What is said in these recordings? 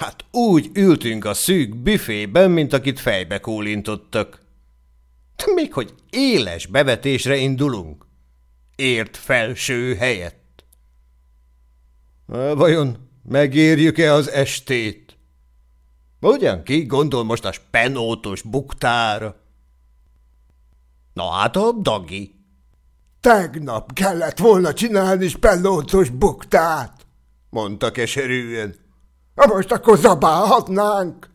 Hát úgy ültünk a szűk büfében, mint akit fejbe kólintottak. Még hogy éles bevetésre indulunk. Ért felső helyett. Vajon megérjük-e az estét? Ugyan ki gondol most a spenótos buktára? Na hát a dagi. Tegnap kellett volna csinálni spenótos buktát, mondta keserűen. Ha most akkor zabálhatnánk.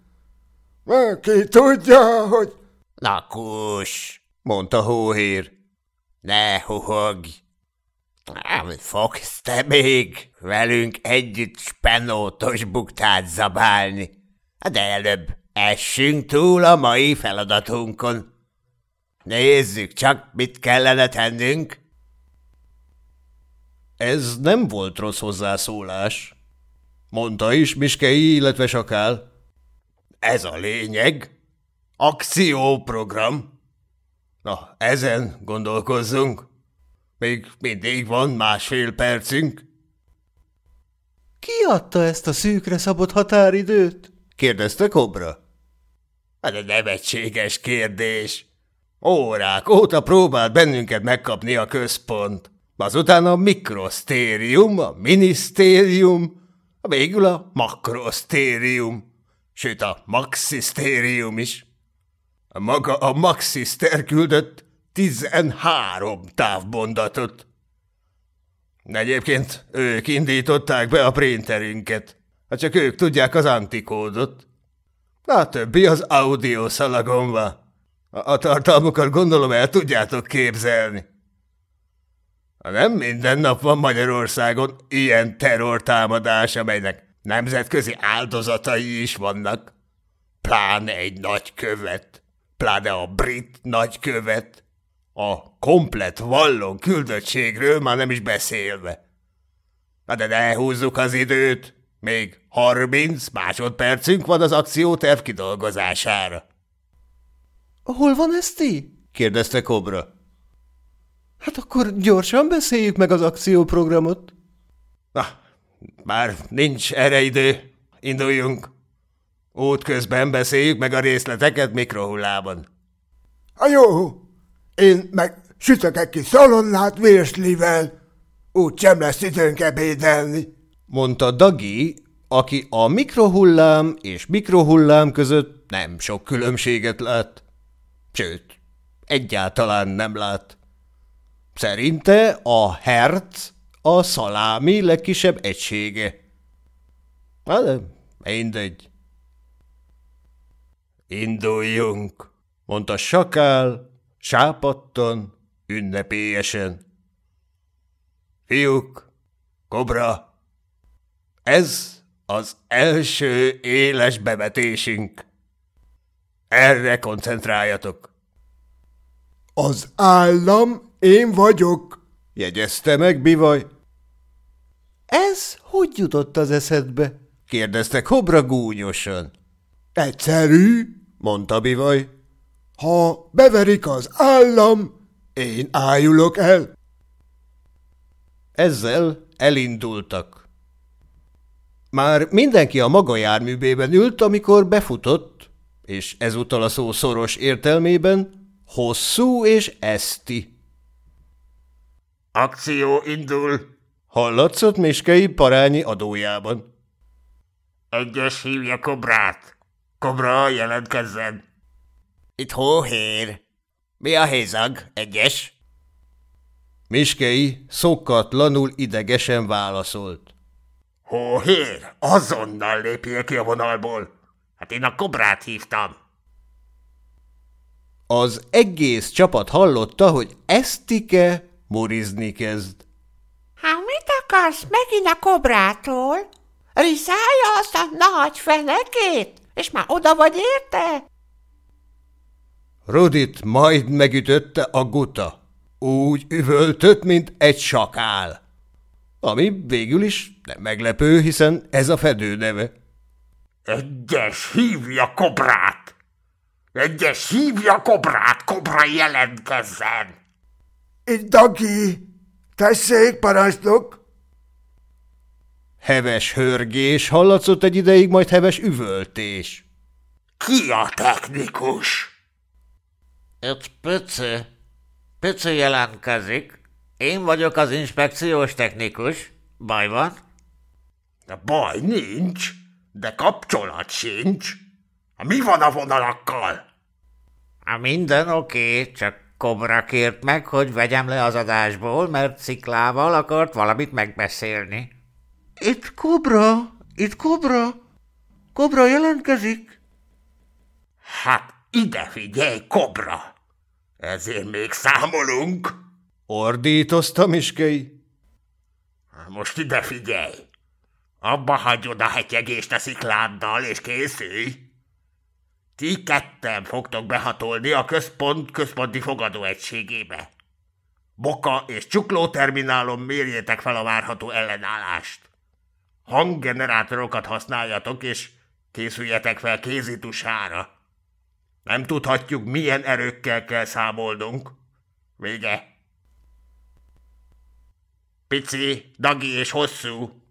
Ki tudja, hogy... Lakus, mondta hóhér. Ne huhogj. Nem fogsz te még velünk együtt spenótos buktát zabálni. De előbb essünk túl a mai feladatunkon. Nézzük csak, mit kellene tennünk. Ez nem volt rossz hozzászólás. Mondta is Miskei, illetve Sakál. Ez a lényeg. Akcióprogram. Na, ezen gondolkozzunk. Még mindig van másfél percünk. Ki adta ezt a szűkre szabott határidőt? kérdezte Kobra. Ez egy nevetséges kérdés. Órák óta próbált bennünket megkapni a központ. Azután a mikrosztérium, a minisztérium, végül a makrosztérium, sőt a maxisztérium is. Maga a maxiszter küldött tizenhárom távmondatot. Egyébként ők indították be a printerünket. Hát csak ők tudják az antikódot. A többi az audio szalagon van. A tartalmukat gondolom el tudjátok képzelni. Nem minden nap van Magyarországon ilyen terrortámadás, amelynek nemzetközi áldozatai is vannak. Pláne egy nagykövet, pláne a brit nagykövet, a komplet vallon küldöttségről már nem is beszélve. Na de ne húzzuk az időt, még harminc másodpercünk van az akcióterv kidolgozására. – Hol van Eszti? – kérdezte Kobra. – Hát akkor gyorsan beszéljük meg az akcióprogramot. – Na, már nincs erre idő. Induljunk. Útközben beszéljük meg a részleteket mikrohullában. – A jó, én meg sütök egy kis szalonnát virslivel. Úgy sem lesz időnk ebédelni mondta Dagi, aki a mikrohullám és mikrohullám között nem sok különbséget lát. Sőt, egyáltalán nem lát. Szerinte a herc a szalámi legkisebb egysége. Hát, de mindegy. Induljunk, mondta Sakál, sápattan, ünnepélyesen. Fiúk, kobra, ez az első éles bevetésünk. Erre koncentráljatok. Az állam én vagyok, jegyezte meg Bivaj. Ez hogy jutott az eszedbe? kérdezte Kobra gúnyosan. Egyszerű, mondta Bivaj. Ha beverik az állam, én ájulok el. Ezzel elindultak. Már mindenki a maga járműbében ült, amikor befutott, és ezúttal a szó szoros értelmében hosszú és eszti. Akció indul! Hallatszott Miskei parányi adójában. Egyes hívja Kobrát. Kobra, jelentkezzen. Itt hóhér. Mi a hézag, egyes? Miskei szokatlanul idegesen válaszolt. Hóhér, azonnal lépjél ki a vonalból. Hát én a kobrát hívtam. Az egész csapat hallotta, hogy Esztike murizni kezd. Hát mit akarsz megint a kobrától? Riszálja azt a nagy fenekét, és már oda vagy érte? Rudit majd megütötte a guta. Úgy üvöltött, mint egy sakál. Ami végül is nem meglepő, hiszen ez a fedő neve. Egyes hívja kobrát! Egyes hívja kobrát, kobra jelentkezzen! Itt Dagi! Tessék, parancsnok! Heves hörgés hallatszott egy ideig, majd heves üvöltés. Ki a technikus? Itt Pici. Pici jelentkezik. Én vagyok az inspekciós technikus. Baj van? De baj nincs, de kapcsolat sincs. Mi van a vonalakkal? Há, minden oké, okay, csak Kobra kért meg, hogy vegyem le az adásból, mert Sziklával akart valamit megbeszélni. Itt Kobra, itt Kobra, Kobra jelentkezik. Hát ide figyelj, Kobra! Ezért még számolunk. Ordítozta Miskei. Most ide figyelj! Abba hagyod a hetyegést a szikláddal, és készülj! Ti ketten fogtok behatolni a központ központi fogadóegységébe. Boka és csukló terminálon mérjétek fel a várható ellenállást. Hanggenerátorokat használjatok, és készüljetek fel kézitusára. Nem tudhatjuk, milyen erőkkel kell számolnunk. Vége. Pici, dagi és hosszú.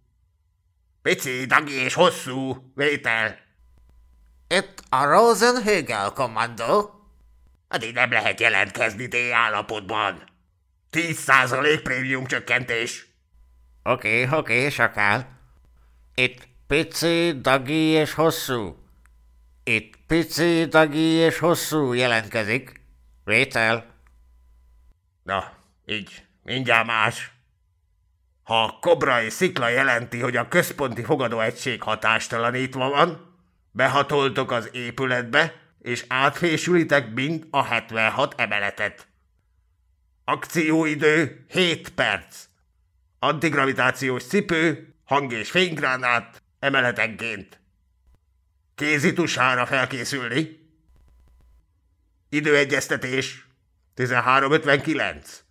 Pici, dagi és hosszú. Vétel. Itt a Rosenhögel kommandó. Addig nem lehet jelentkezni D állapotban. 10% prémium csökkentés. Oké, okay, oké, okay, sakál. Itt pici, dagi és hosszú. Itt pici, dagi és hosszú jelentkezik. Vétel. Na, így, mindjárt más. Ha a kobra és szikla jelenti, hogy a központi fogadóegység hatástalanítva van, behatoltok az épületbe, és átfésülitek mind a 76 emeletet. Akcióidő 7 perc. Antigravitációs cipő, hang- és fénygránát emeletenként. Kézitusára felkészülni. Időegyeztetés 13.59.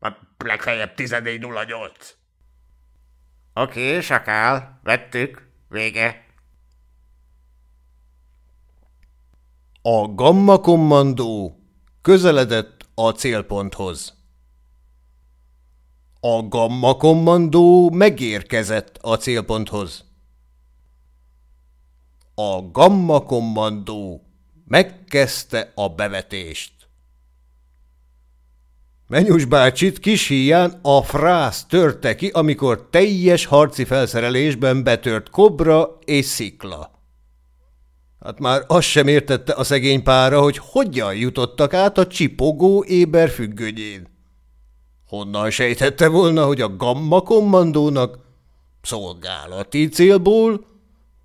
Hát legfeljebb 14.08. Oké, sakál, vettük, vége. A Gamma kommandó közeledett a célponthoz. A Gamma kommandó megérkezett a célponthoz. A Gamma kommandó megkezdte a bevetést. Menyus bácsit kis híján a frász törte ki, amikor teljes harci felszerelésben betört kobra és szikla. Hát már azt sem értette a szegény pára, hogy hogyan jutottak át a csipogó éber függönyén. Honnan sejtette volna, hogy a Gamma kommandónak szolgálati célból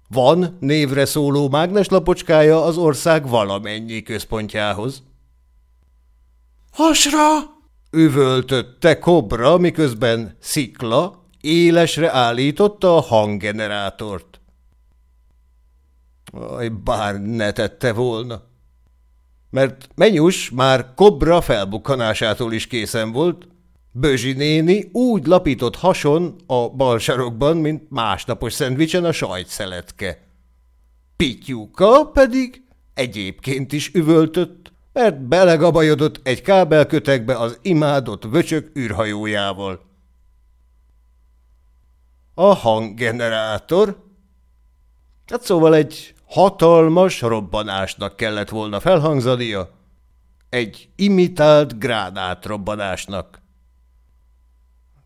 van névre szóló mágneslapocskája az ország valamennyi központjához. Hasra! Üvöltötte kobra, miközben szikla élesre állította a hanggenerátort. Aj, bár ne tette volna. Mert Menyus már kobra felbukkanásától is készen volt, Bözsi néni úgy lapított hason a bal mint másnapos szendvicsen a sajtszeletke. Pityuka pedig egyébként is üvöltött, mert belegabajodott egy kábelkötekbe az imádott vöcsök űrhajójával. A hanggenerátor? Hát szóval egy hatalmas robbanásnak kellett volna felhangzania, egy imitált gránát robbanásnak.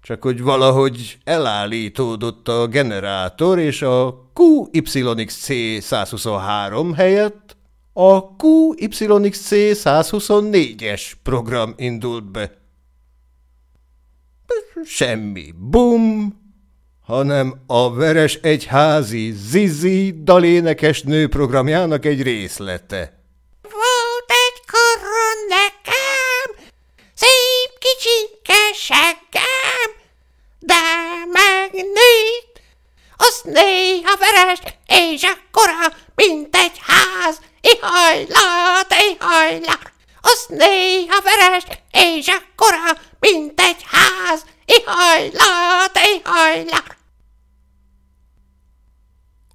Csak hogy valahogy elállítódott a generátor, és a QYXC 123 helyett a QYXC 124-es program indult be. Semmi bum, hanem a Veres Egyházi Zizi dalénekes nő programjának egy részlete. Volt egy koron nekem, szép kicsinke seggem, de megnőtt, az néha veres, és akkora, mint egy ház, ihajlá, ihajlá, az néha veres, és akkora, mint egy ház, ihajlá, ihajlá.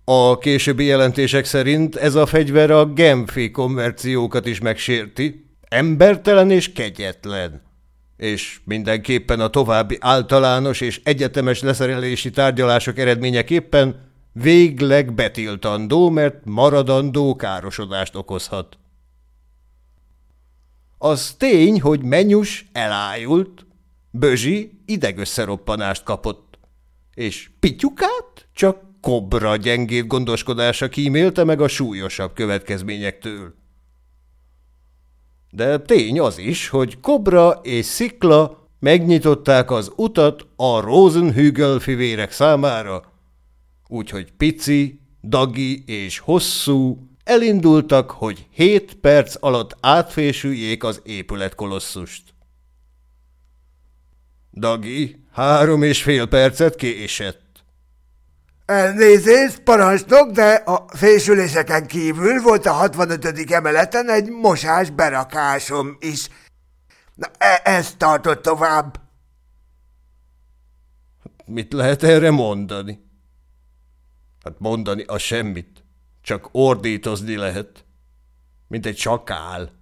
A későbbi jelentések szerint ez a fegyver a Genfi konverciókat is megsérti, embertelen és kegyetlen. és mindenképpen a további általános és egyetemes leszerelési tárgyalások eredményeképpen végleg betiltandó, mert maradandó károsodást okozhat. Az tény, hogy Menyus elájult, Bözsi idegösszeroppanást kapott, és Pityukát csak kobra gyengét gondoskodása kímélte meg a súlyosabb következményektől. De tény az is, hogy Kobra és Szikla megnyitották az utat a Rosenhügel fivérek számára, úgyhogy Pici, Dagi és Hosszú elindultak, hogy hét perc alatt átfésüljék az épület kolosszust. Dagi három és fél percet késett. Elnézést, parancsnok, de a fésüléseken kívül volt a 65. emeleten egy mosás berakásom is. Na, e ez tartott tovább. Mit lehet erre mondani? Hát mondani a semmit. Csak ordítozni lehet. Mint egy sakál.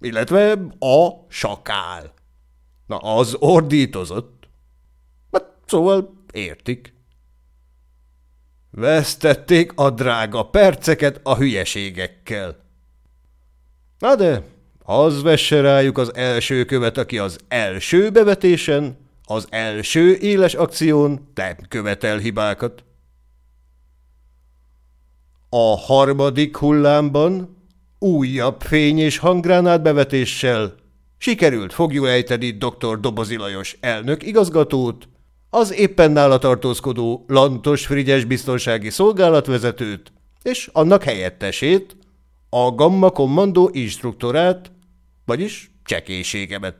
Illetve a sakál. Na, az ordítozott. Hát szóval értik. Vesztették a drága perceket a hülyeségekkel. Na de, az vesse rájuk az első követ, aki az első bevetésen, az első éles akción nem követel hibákat. A harmadik hullámban újabb fény és hanggránát bevetéssel sikerült fogjulejteni dr. Dobozi Lajos elnök igazgatót, az éppen nála tartózkodó Lantos Frigyes biztonsági szolgálatvezetőt és annak helyettesét, a Gamma Kommandó instruktorát, vagyis csekéségemet.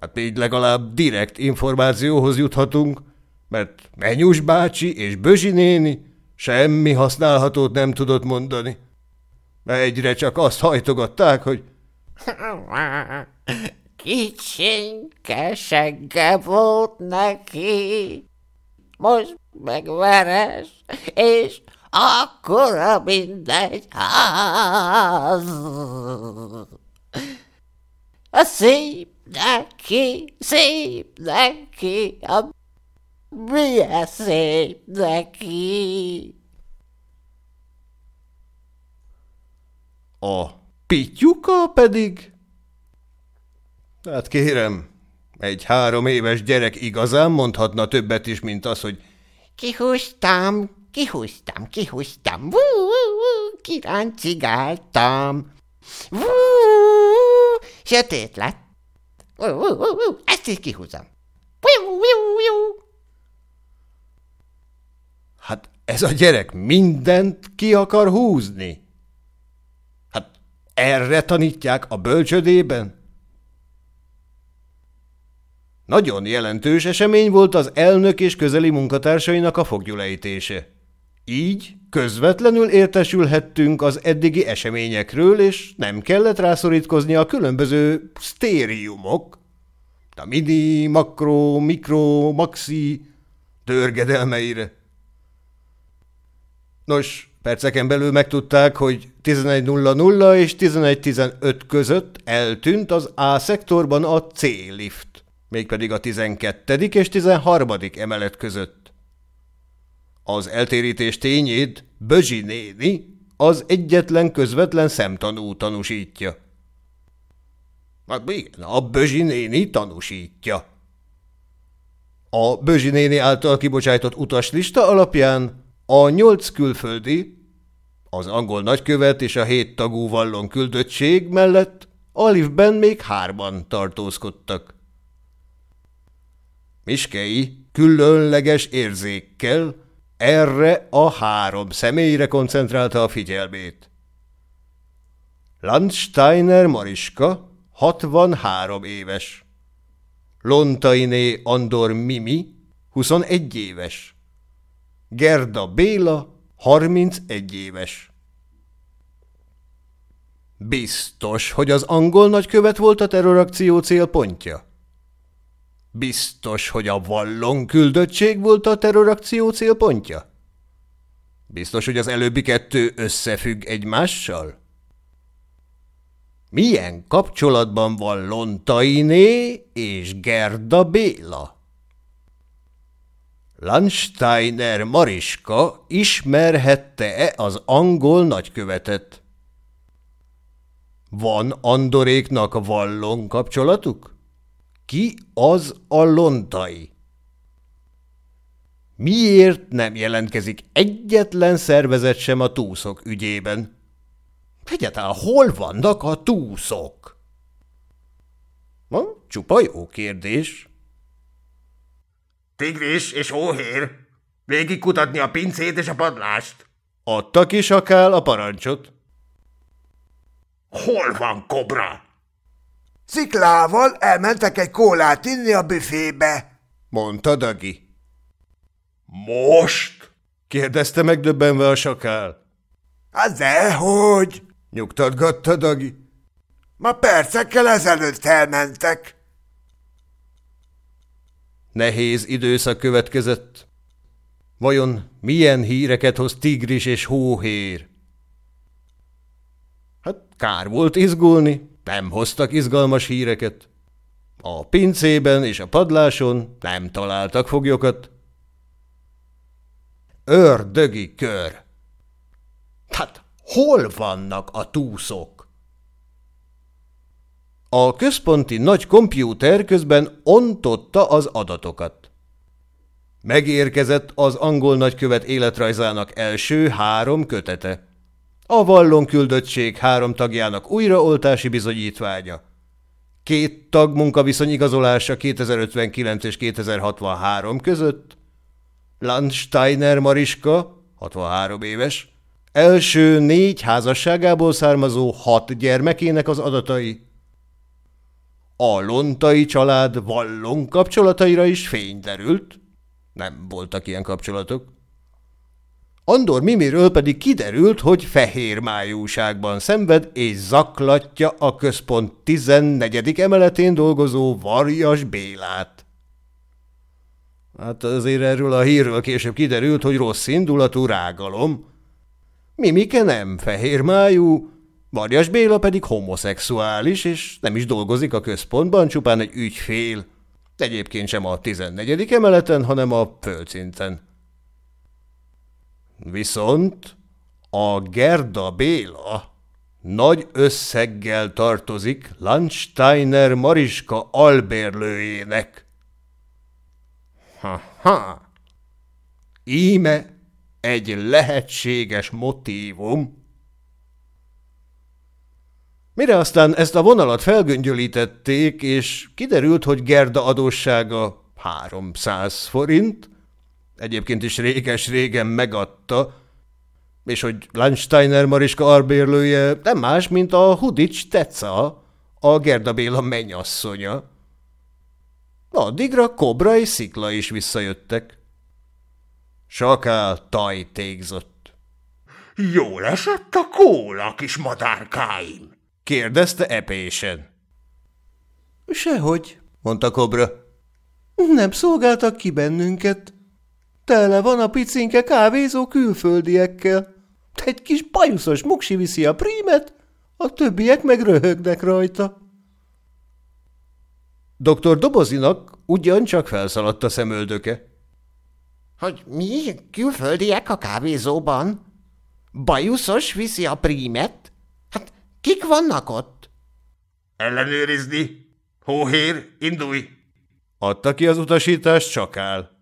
Hát így legalább direkt információhoz juthatunk, mert Menyus bácsi és Bözsi néni semmi használhatót nem tudott mondani. Egyre csak azt hajtogatták, hogy Kicsinke segge volt neki, most meg veres, és akkora mindegy ház. A szép neki, szép neki, a milyen szép neki. A pityuka pedig Hát kérem, egy három éves gyerek igazán mondhatna többet is, mint az, hogy Kihúztam, kihúztam, kihúztam, vú, vú, kiráncigáltam. Vú, sötét lett. Vú, vú, vú, ezt is kihúzom. Vú, vú, vú. hát ez a gyerek mindent ki akar húzni. Hát erre tanítják a bölcsödében? Nagyon jelentős esemény volt az elnök és közeli munkatársainak a foggyulejtése. Így közvetlenül értesülhettünk az eddigi eseményekről, és nem kellett rászorítkozni a különböző sztériumok, a mini, makro, mikro, maxi törgedelmeire. Nos, perceken belül megtudták, hogy 11.00 és 11.15 között eltűnt az A szektorban a C-lift mégpedig a 12. és 13. emelet között. Az eltérítés tényét Bözsi néni az egyetlen közvetlen szemtanú tanúsítja. Hát igen, a Bözsi néni tanúsítja. A Bözsi néni által kibocsájtott utaslista alapján a nyolc külföldi, az angol nagykövet és a hét tagú vallon küldöttség mellett Alifben még hárman tartózkodtak. Miskei különleges érzékkel erre a három személyre koncentrálta a figyelmét. Landsteiner Mariska, 63 éves. Lontainé Andor Mimi, 21 éves. Gerda Béla, 31 éves. Biztos, hogy az angol nagykövet volt a terrorakció célpontja? Biztos, hogy a vallon küldöttség volt a terrorakció célpontja? Biztos, hogy az előbbi kettő összefügg egymással? milyen kapcsolatban van Lontainé és Gerda Béla? Landsteiner Mariska ismerhette-e az angol nagykövetet? Van Andoréknak vallon kapcsolatuk? Ki az a Lontai? Miért nem jelentkezik egyetlen szervezet sem a túszok ügyében? Egyáltalán hol vannak a túszok? Van csupa jó kérdés. Tigris és óhér. Végig kutatni a pincét és a padlást. Adtak is akár a parancsot. Hol van kobra? Sziklával elmentek egy kólát inni a büfébe. Mondta Dagi. Most? Kérdezte megdöbbenve a sakál. Hát dehogy! Nyugtatgatta Dagi. Ma percekkel ezelőtt elmentek. Nehéz időszak következett. Vajon milyen híreket hoz tigris és hóhér? Hát kár volt izgulni, nem hoztak izgalmas híreket. A pincében és a padláson nem találtak foglyokat. Ördögi kör. Hát hol vannak a túszok? A központi nagy kompjúter közben ontotta az adatokat. Megérkezett az angol nagykövet életrajzának első három kötete. A vallon küldöttség három tagjának újraoltási bizonyítványa. Két tag munkaviszony igazolása 2059 és 2063 között. Landsteiner Mariska, 63 éves, első négy házasságából származó hat gyermekének az adatai. A lontai család vallon kapcsolataira is fény derült. Nem voltak ilyen kapcsolatok. Andor Mimiről pedig kiderült, hogy fehér májúságban szenved és zaklatja a központ 14. emeletén dolgozó Varjas Bélát. Hát azért erről a hírről később kiderült, hogy rossz indulatú rágalom. Mimike nem fehér májú, Varjas Béla pedig homoszexuális, és nem is dolgozik a központban, csupán egy ügyfél. Egyébként sem a 14. emeleten, hanem a földszinten. Viszont a Gerda Béla nagy összeggel tartozik Landsteiner Mariska albérlőjének. Ha-ha! Íme egy lehetséges motívum. Mire aztán ezt a vonalat felgöngyölítették, és kiderült, hogy Gerda adóssága 300 forint, egyébként is réges-régen megadta, és hogy Landsteiner Mariska arbérlője nem más, mint a Hudics Teca, a Gerda Béla mennyasszonya. Addigra Kobra és Szikla is visszajöttek. Sakál tajtékzott. – Jól esett a kóla, kis madárkáim? – kérdezte epésen. – Sehogy – mondta Kobra. – Nem szolgáltak ki bennünket. Tele van a picinke kávézó külföldiekkel. Egy kis bajuszos muksi viszi a prímet, a többiek meg röhögnek rajta. Dr. Dobozinak ugyancsak felszaladt a szemöldöke. Hogy mi? Külföldiek a kávézóban? Bajuszos viszi a prímet? Hát kik vannak ott? Ellenőrizni. Hóhér, indulj! Adta ki az utasítást Csakál.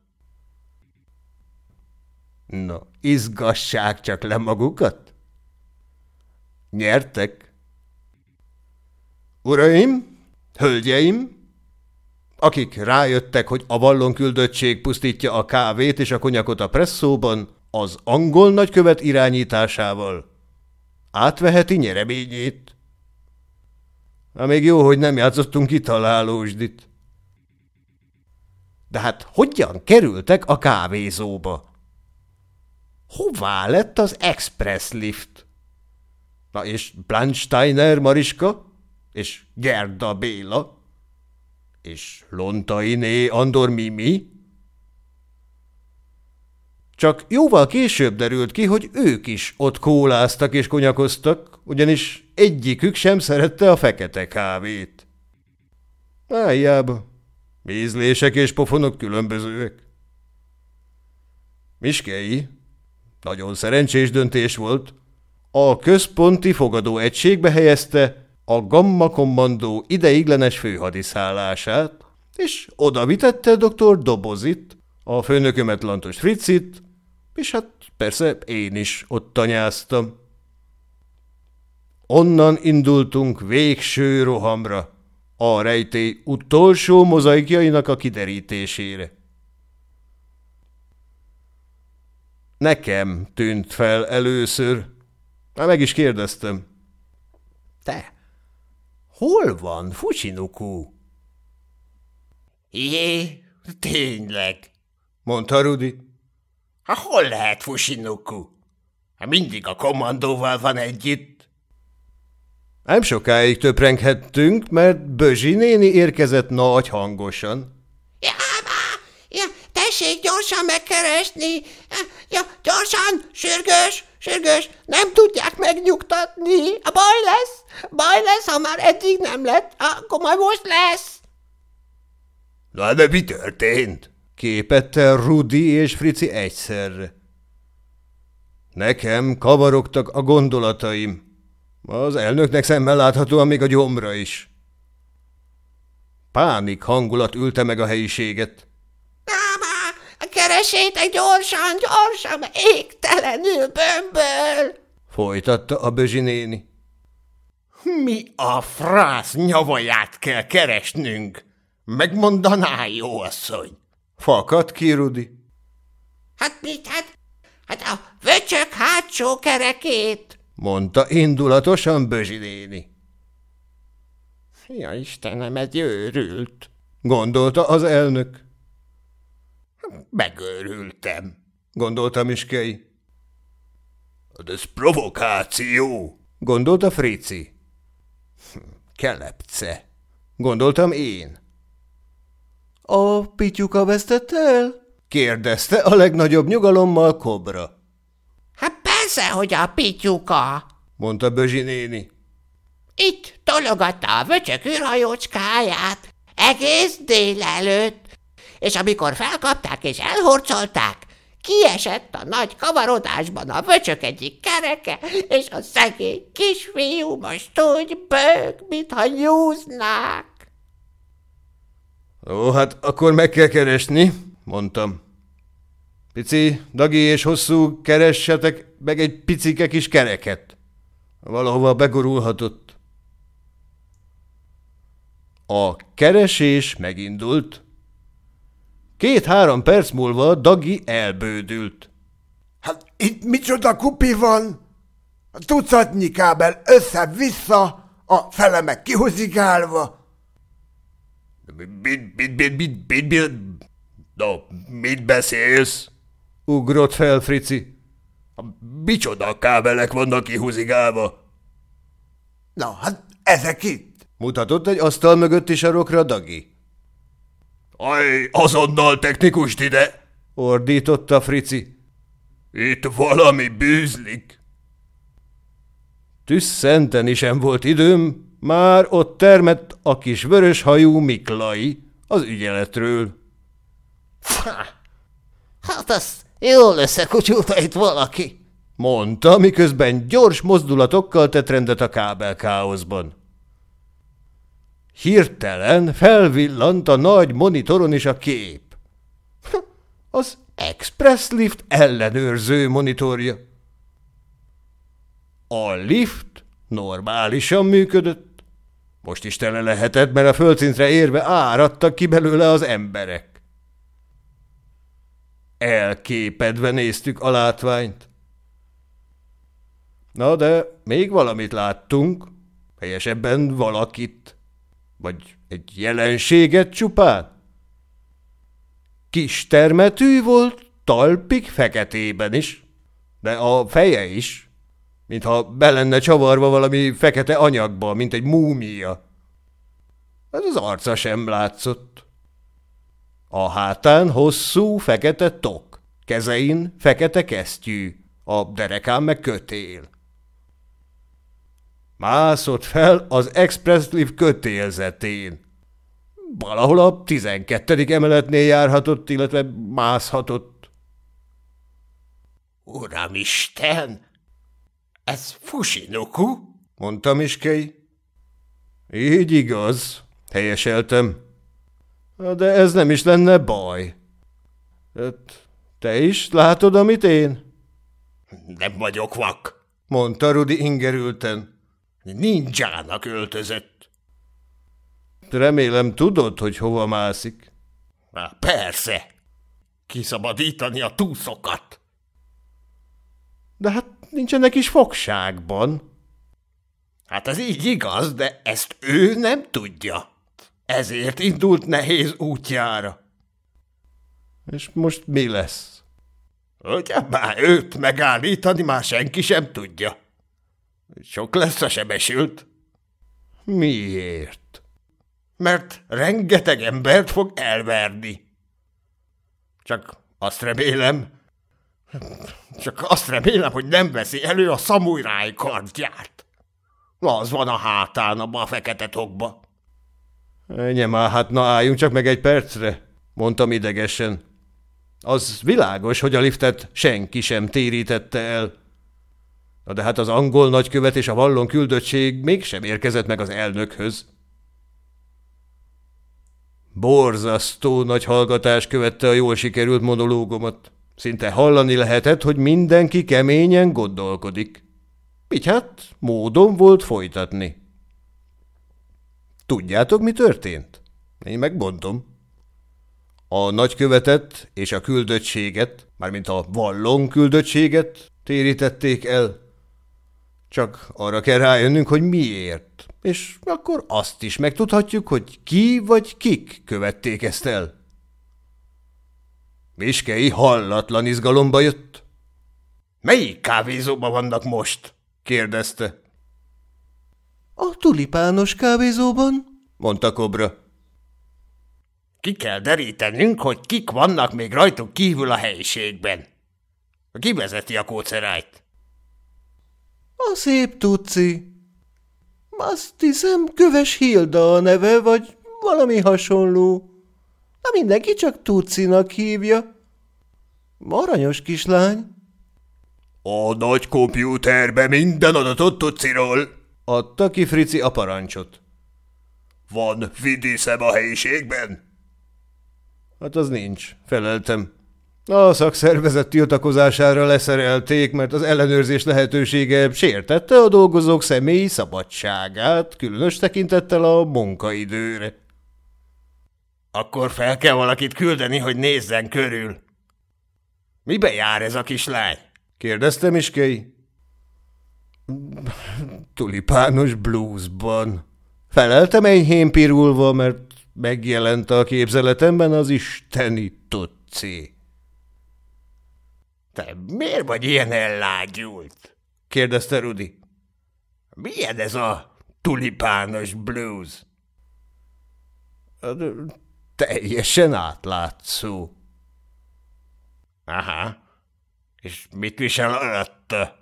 Na, izgassák csak le magukat. Nyertek. Uraim, hölgyeim, akik rájöttek, hogy a vallon küldöttség pusztítja a kávét és a konyakot a presszóban, az angol nagykövet irányításával átveheti nyereményét. Na még jó, hogy nem játszottunk kitalálósdit. De hát hogyan kerültek a kávézóba? Hová lett az express lift? Na és Blansteiner Mariska? És Gerda Béla? És Lontainé Andor Mimi? Csak jóval később derült ki, hogy ők is ott kóláztak és konyakoztak, ugyanis egyikük sem szerette a fekete kávét. Áljába, ízlések és pofonok különbözőek. Miskei, nagyon szerencsés döntés volt, a központi fogadó egységbe helyezte a Gamma Kommandó ideiglenes főhadiszállását, és oda vitette dr. Dobozit, a főnökömet Lantos Fritzit, és hát persze én is ott tanyáztam. Onnan indultunk végső rohamra, a rejtély utolsó mozaikjainak a kiderítésére. Nekem tűnt fel először. Már meg is kérdeztem. Te, hol van Fusinuku? Jé, tényleg, mondta Rudi. Ha hol lehet Fusinuku? Ha mindig a kommandóval van együtt. Nem sokáig töprenghettünk, mert Bözsi néni érkezett nagy hangosan. Ja, ja, tessék gyorsan megkeresni. Ja, gyorsan, sürgős, sürgős, nem tudják megnyugtatni. A baj lesz, baj lesz, ha már eddig nem lett, akkor majd most lesz. Na, de mi történt? Képette Rudi és Frici egyszerre. Nekem kavarogtak a gondolataim. Az elnöknek szemmel láthatóan még a gyomra is. Pánik hangulat ülte meg a helyiséget. Keresétek gyorsan, gyorsan, égtelenül bömböl! Folytatta a Bözsi néni. Mi a frász nyavaját kell keresnünk? Megmondaná, jó asszony? Fakadt ki, Rudi. Hát mit, hát, hát a vöcsök hátsó kerekét. Mondta indulatosan Bözsi néni. Ja, Istenem, egy őrült. Gondolta az elnök. Megőrültem. Gondolta Miskei. De ez provokáció. Gondolta Frici. Hm, kelepce. Gondoltam én. A pityuka vesztette el? kérdezte a legnagyobb nyugalommal Kobra. Hát persze, hogy a pityuka, mondta Bözsi néni. Itt tologatta a vöcsök űrhajócskáját egész délelőtt, és amikor felkapták és elhorcolták, kiesett a nagy kavarodásban a vöcsök egyik kereke, és a szegény kisfiú most úgy bőg, mintha nyúznák. Ó, hát akkor meg kell keresni, mondtam. Pici, Dagi és hosszú, keressetek meg egy picike kis kereket. Valahova begurulhatott. A keresés megindult. Két-három perc múlva Dagi elbődült. Hát itt micsoda kupi van? A tucatnyi kábel össze-vissza, a fele meg kihozigálva. Mit, mit, mit, mit, mit, mit, no, mit beszélsz? Ugrott fel Frici. Micsoda kábelek vannak kihúzigálva? Na, hát ezek itt. Mutatott egy asztal mögötti sarokra Dagi. Aj, azonnal technikust ide! Ordította Frici. Itt valami bűzlik. Tüsszenteni sem volt időm, már ott termett a kis vörös hajú Miklai az ügyeletről. Hát az jól összekutyulta itt valaki, mondta, miközben gyors mozdulatokkal tett rendet a kábelkáoszban. Hirtelen felvillant a nagy monitoron is a kép. Az Express Lift ellenőrző monitorja. A lift normálisan működött. Most is tele lehetett, mert a földszintre érve áradtak ki belőle az emberek. Elképedve néztük a látványt. Na de még valamit láttunk, helyesebben valakit, vagy egy jelenséget csupán. Kis termetű volt, talpig feketében is, de a feje is mintha be lenne csavarva valami fekete anyagba, mint egy múmia. Ez az arca sem látszott. A hátán hosszú, fekete tok, kezein fekete kesztyű, a derekán meg kötél. Mászott fel az Express Lift kötélzetén. Valahol a tizenkettedik emeletnél járhatott, illetve mászhatott. Uramisten! Ez Fusinoku? mondta Miskei. Így igaz, helyeseltem. De ez nem is lenne baj. Hát, te is látod, amit én? Nem vagyok vak. mondta Rudi ingerülten. Ninjának öltözött. Remélem tudod, hogy hova mászik. Há, persze. Kiszabadítani a túszokat. De hát nincsenek is fogságban. Hát ez így igaz, de ezt ő nem tudja. Ezért indult nehéz útjára. És most mi lesz? Ugye már őt megállítani már senki sem tudja. Sok lesz a sebesült. Miért? Mert rengeteg embert fog elverni. Csak azt remélem, csak azt remélem, hogy nem veszi elő a szamuráj kardját. Az van a hátán, abba a fekete tokba. Ennyi már, hát na álljunk csak meg egy percre, mondtam idegesen. Az világos, hogy a liftet senki sem térítette el. Na de hát az angol nagykövet és a vallon küldöttség mégsem érkezett meg az elnökhöz. Borzasztó nagy hallgatás követte a jól sikerült monológomat. Szinte hallani lehetett, hogy mindenki keményen gondolkodik. Így hát módon volt folytatni. Tudjátok, mi történt? Én megmondom. A nagykövetet és a küldöttséget, mármint a vallon küldöttséget térítették el. Csak arra kell rájönnünk, hogy miért, és akkor azt is megtudhatjuk, hogy ki vagy kik követték ezt el. Miskei hallatlan izgalomba jött. Melyik kávézóban vannak most? kérdezte. A tulipános kávézóban? mondta Kobra. Ki kell derítenünk, hogy kik vannak még rajtuk kívül a helyiségben. Ki vezeti a kócerájt? A szép tuci. Azt hiszem, Köves Hilda a neve, vagy valami hasonló. Na mindenki csak Tucinak hívja. Aranyos kislány. A nagy kompjúterbe minden adatot Tuciról. Adta ki Frici a parancsot. Van vidiszem a helyiségben? Hát az nincs, feleltem. A szakszervezet tiltakozására leszerelték, mert az ellenőrzés lehetősége sértette a dolgozók személyi szabadságát, különös tekintettel a munkaidőre. Akkor fel kell valakit küldeni, hogy nézzen körül. Mibe jár ez a kislány? kérdezte Miskei. Tulipános bluesban. Feleltem enyhén pirulva, mert megjelent a képzeletemben az isteni tuci. Te miért vagy ilyen ellágyult? kérdezte Rudi. Milyen ez a tulipános blues? Teljesen átlátszó. Aha. És mit visel alatta?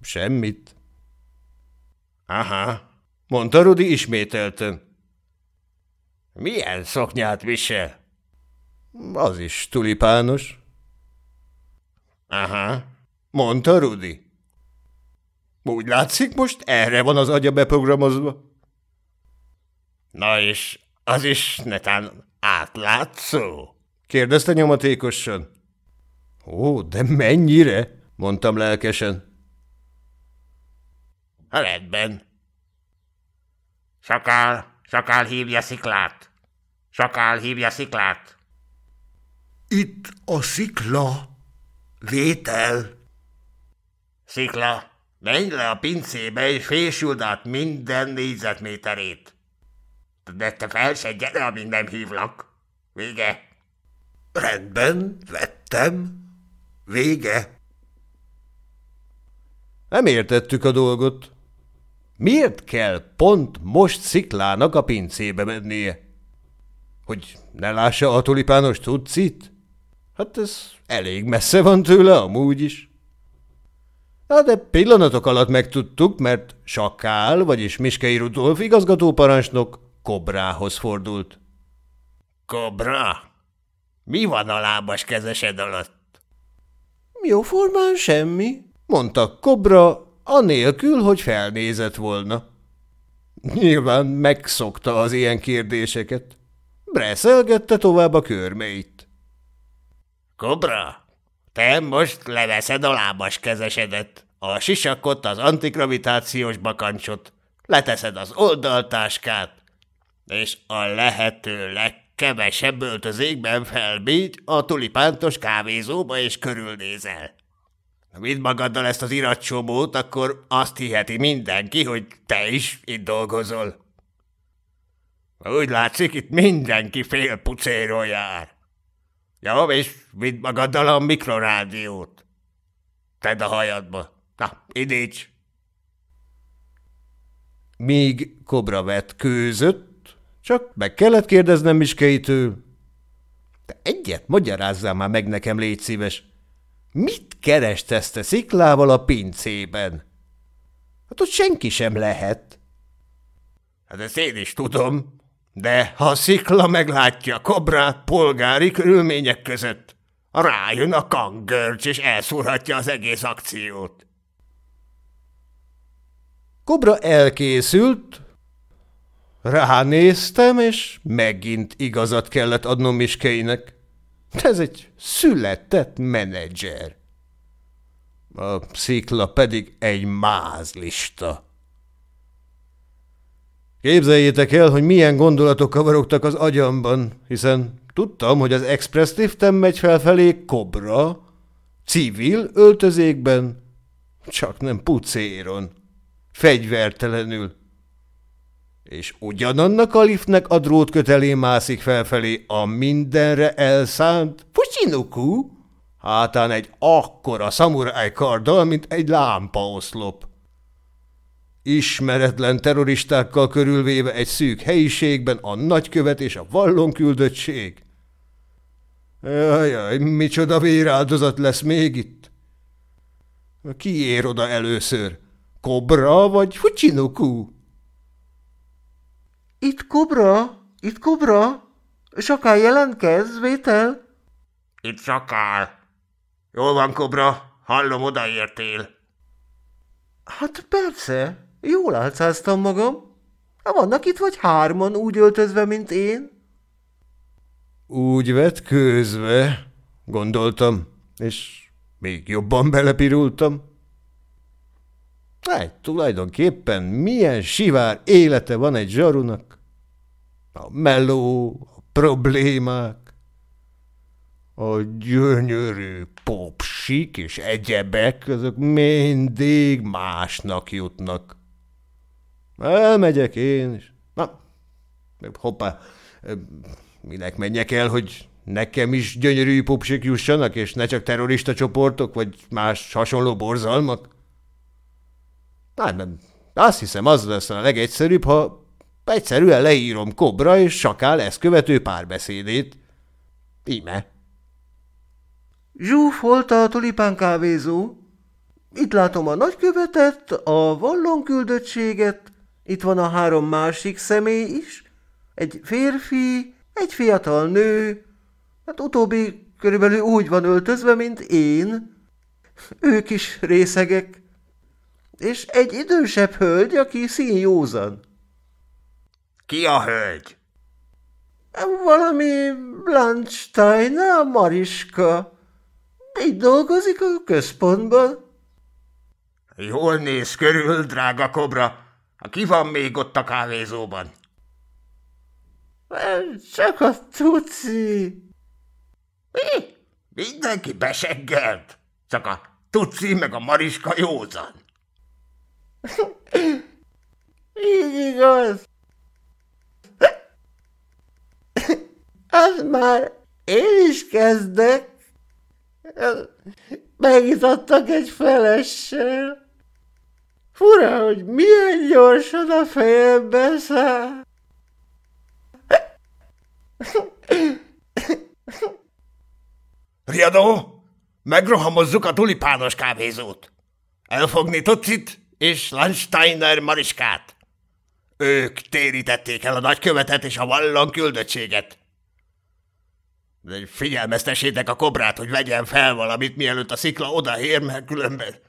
Semmit. Aha. Mondta Rudi ismételten. Milyen szoknyát visel? Az is tulipános. Aha. Mondta Rudi. Úgy látszik, most erre van az agya beprogramozva. Na és az is netán átlátszó? Kérdezte nyomatékosan. Ó, de mennyire? Mondtam lelkesen. Rendben. Sakál, sakál hívja sziklát. Sakál hívja sziklát. Itt a szikla. Vétel. Szikla, menj le a pincébe és fésüld át minden négyzetméterét. De te fel se gyere, amíg nem hívlak. Vége. Rendben, vettem. Vége. Nem értettük a dolgot. Miért kell pont most sziklának a pincébe mennie? Hogy ne lássa a tulipános tucit? Hát ez elég messze van tőle amúgy is. Na, de pillanatok alatt megtudtuk, mert Sakál, vagyis Miskei Rudolf igazgatóparancsnok Kobrához fordult. Kobra, mi van a lábas kezesed alatt? Jóformán semmi, mondta Kobra, anélkül, hogy felnézett volna. Nyilván megszokta az ilyen kérdéseket. Breszelgette tovább a körmeit. Kobra, te most leveszed a lábas kezesedet, a sisakot, az antigravitációs bakancsot, leteszed az oldaltáskát, és a lehető legkevesebb öltözékben felbígy a tulipántos kávézóba és körülnézel. Vidd magaddal ezt az iratcsomót, akkor azt hiheti mindenki, hogy te is itt dolgozol. Úgy látszik, itt mindenki fél pucéról jár. Ja, és vidd magaddal a mikrorádiót. Tedd a hajadba. Na, indíts! Míg Kobra vett kőzött, csak meg kellett kérdeznem Miskeitől. De egyet magyarázzál már meg nekem, légy szíves. Mit kerestezte sziklával a pincében? Hát ott senki sem lehet. Hát ezt én is tudom, de ha a szikla meglátja kobrát polgári körülmények között, rájön a kangörcs, és elszúrhatja az egész akciót. Kobra elkészült, ránéztem, és megint igazat kellett adnom Miskeinek. Ez egy született menedzser. A szikla pedig egy mázlista. Képzeljétek el, hogy milyen gondolatok kavarogtak az agyamban, hiszen tudtam, hogy az express liften megy felfelé kobra, civil öltözékben, csak nem pucéron, fegyvertelenül. És ugyanannak a liftnek a drótkötelé mászik felfelé a mindenre elszánt Pucsinuku, hátán egy akkora szamuráj karddal, mint egy lámpaoszlop ismeretlen terroristákkal körülvéve egy szűk helyiségben a nagykövet és a vallon-küldöttség. Jaj, micsoda véráldozat lesz még itt? Ki ér oda először? Kobra vagy Fucsinuku? Itt Kobra, itt Kobra, Sakál jelentkez, vétel? Itt Sakál. Jól van, Kobra, hallom, odaértél. Hát persze, Jól álcáztam magam. Ha vannak itt vagy hárman úgy öltözve, mint én? Úgy vett közve, gondoltam, és még jobban belepirultam. Hát, tulajdonképpen milyen sivár élete van egy zsarunak? A meló, a problémák, a gyönyörű popsik és egyebek, azok mindig másnak jutnak. Elmegyek én is. Na, hoppá, minek menjek el, hogy nekem is gyönyörű pupsik jussanak, és ne csak terrorista csoportok, vagy más hasonló borzalmak? Hát nem, azt hiszem az lesz a legegyszerűbb, ha egyszerűen leírom Kobra és Sakál ezt követő párbeszédét. Íme. volt a tulipán kávézó. Itt látom a nagykövetet, a vallonküldöttséget, itt van a három másik személy is, egy férfi, egy fiatal nő, hát utóbbi körülbelül úgy van öltözve, mint én. Ők is részegek. És egy idősebb hölgy, aki színjózan. Ki a hölgy? Valami Blanstein, a Mariska. Így dolgozik a központban. Jól néz körül, drága kobra. Ki van még ott a kávézóban? Csak a tuci. Mi? Mindenki beseggelt. Csak a tuci meg a mariska józan. Így igaz. Az már én is kezdek. Megizadtak egy felessel. Fura, hogy milyen gyorsan a fejembe száll. Riadó, megrohamozzuk a tulipános kávézót. Elfogni Tucit és Landsteiner Mariskát. Ők térítették el a nagykövetet és a vallon küldöttséget. Figyelmeztessétek a kobrát, hogy vegyen fel valamit, mielőtt a szikla odaér, mert különben...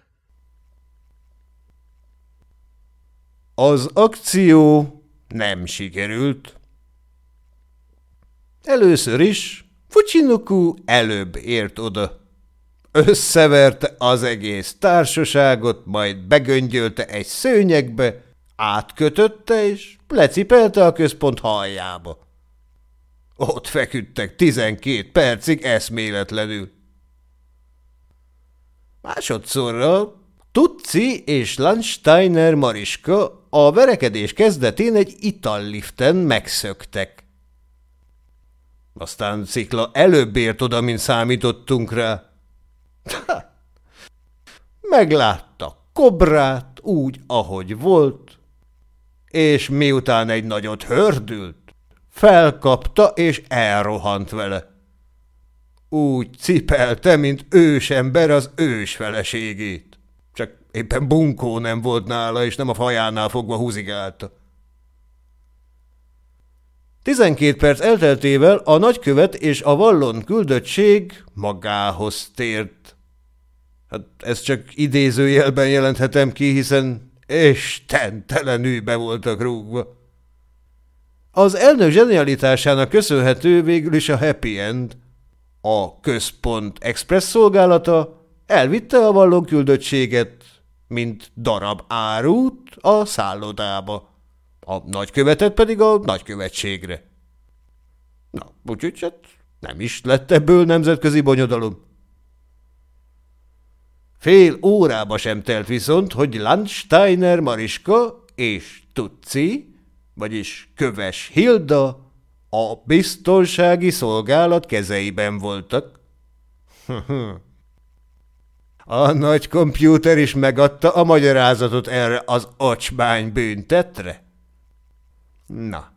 Az akció nem sikerült. Először is Fucsinuku előbb ért oda. Összeverte az egész társaságot, majd begöngyölte egy szőnyegbe, átkötötte és lecipelte a központ hajjába. Ott feküdtek tizenkét percig eszméletlenül. Másodszorra Tutci és Landsteiner Mariska a verekedés kezdetén egy italliften megszöktek. Aztán Cikla előbb ért oda, mint számítottunk rá. Meglátta kobrát úgy, ahogy volt, és miután egy nagyot hördült, felkapta és elrohant vele. Úgy cipelte, mint ősember az ős feleségét. Éppen bunkó nem volt nála, és nem a fajánál fogva húzigálta. Tizenkét perc elteltével a nagykövet és a vallon küldöttség magához tért. Hát ezt csak idézőjelben jelenthetem ki, hiszen istentelenül be voltak rúgva. Az elnök zsenialitásának köszönhető végül is a happy end. A központ express szolgálata elvitte a vallon küldöttséget, mint darab árút a szállodába a nagykövetet pedig a nagykövetségre. Na, úgyhogy hát nem is lett ebből nemzetközi bonyodalom. Fél órába sem telt viszont, hogy Landsteiner Mariska és Tutci, vagyis Köves Hilda a biztonsági szolgálat kezeiben voltak. a nagy kompjúter is megadta a magyarázatot erre az ocsmány büntetre. Na,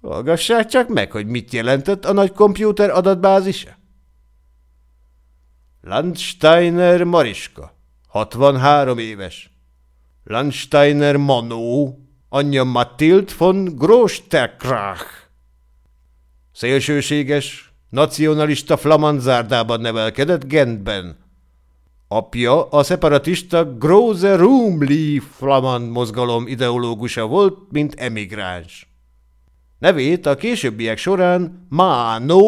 hallgassák csak meg, hogy mit jelentett a nagy kompjúter adatbázisa. Landsteiner Mariska, 63 éves. Landsteiner Manó, anyja Matild von Grostekrach. Szélsőséges, nacionalista flamandzárdában nevelkedett Gentben. Apja a szeparatista Groze Rumli flamand mozgalom ideológusa volt, mint emigráns. Nevét a későbbiek során Mano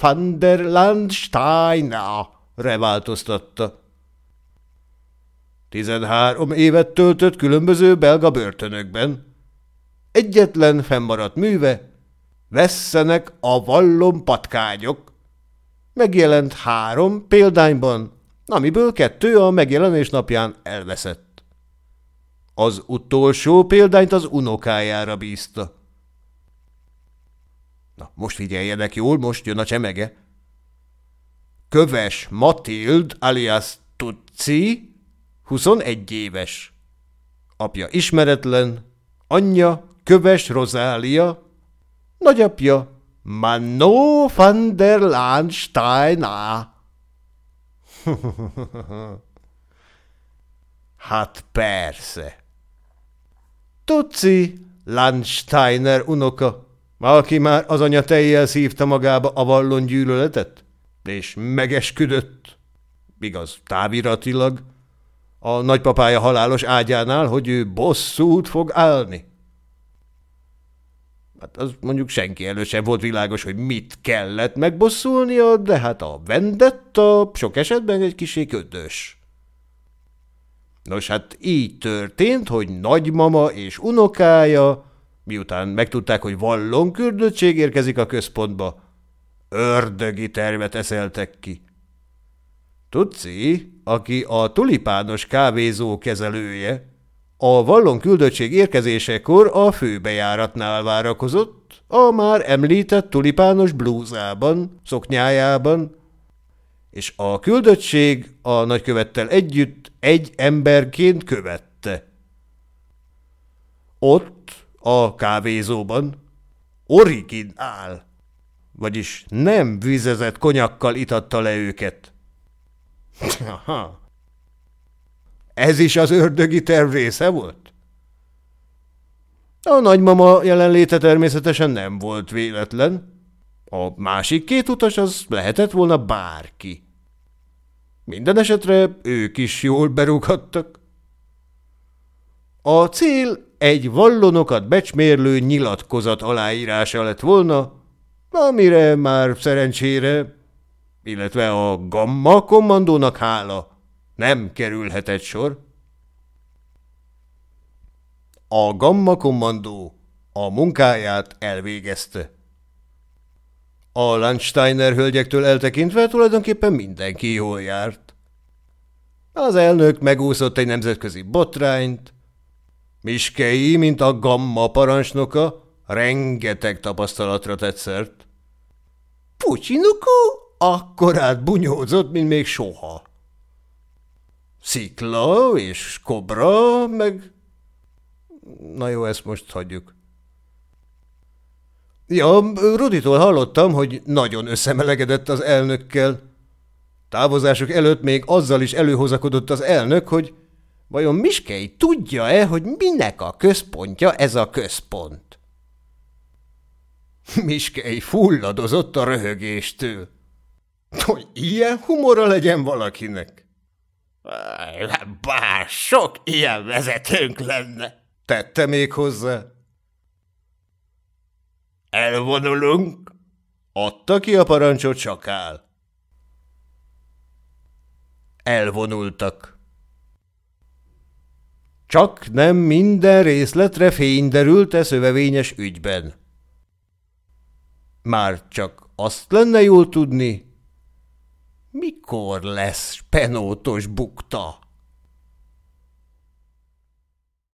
van der Landsteiner reváltoztatta. Tizenhárom évet töltött különböző belga börtönökben. Egyetlen fennmaradt műve, vesszenek a vallom patkányok. Megjelent három példányban, amiből kettő a megjelenés napján elveszett. Az utolsó példányt az unokájára bízta. Na, most figyeljenek jól, most jön a csemege. Köves Matild alias Tutsi, 21 éves. Apja ismeretlen, anyja Köves Rozália, nagyapja Manno van der Landsteiner. hát persze. Tuci Landsteiner unoka, aki már az anya tejjel szívta magába a vallon gyűlöletet, és megesküdött, igaz, táviratilag, a nagypapája halálos ágyánál, hogy ő bosszút fog állni. Hát az mondjuk senki előtt sem volt világos, hogy mit kellett megbosszulnia, de hát a vendetta sok esetben egy kisé ködös. Nos, hát így történt, hogy nagymama és unokája, miután megtudták, hogy vallon küldöttség érkezik a központba, ördögi tervet eszeltek ki. Tudci, aki a tulipános kávézó kezelője, a vallon küldöttség érkezésekor a főbejáratnál várakozott, a már említett tulipános blúzában, szoknyájában, és a küldöttség a nagykövettel együtt egy emberként követte. Ott, a kávézóban, origin áll, vagyis nem vízezett konyakkal itatta le őket. Aha. Ez is az ördögi terv része volt? A nagymama jelenléte természetesen nem volt véletlen. A másik két utas az lehetett volna bárki. Minden esetre ők is jól berúghattak. A cél egy vallonokat becsmérlő nyilatkozat aláírása lett volna, amire már szerencsére, illetve a Gamma kommandónak hála nem kerülhetett sor. A Gamma kommandó a munkáját elvégezte. A Landsteiner hölgyektől eltekintve tulajdonképpen mindenki jól járt. Az elnök megúszott egy nemzetközi botrányt, Miskei, mint a Gamma parancsnoka, rengeteg tapasztalatra tett szert. Pucsinuku akkorát bunyózott, mint még soha. Szikla és kobra, meg... Na jó, ezt most hagyjuk. Ja, Ruditól hallottam, hogy nagyon összemelegedett az elnökkel. Távozásuk előtt még azzal is előhozakodott az elnök, hogy vajon Miskei tudja-e, hogy minek a központja ez a központ? Miskei fulladozott a röhögéstől. Hogy ilyen humora legyen valakinek? Bár sok ilyen vezetőnk lenne. Tette még hozzá. Elvonulunk? Adta ki a parancsot sakál. Elvonultak. Csak nem minden részletre fény derült e szövevényes ügyben. Már csak azt lenne jól tudni, mikor lesz penótos bukta.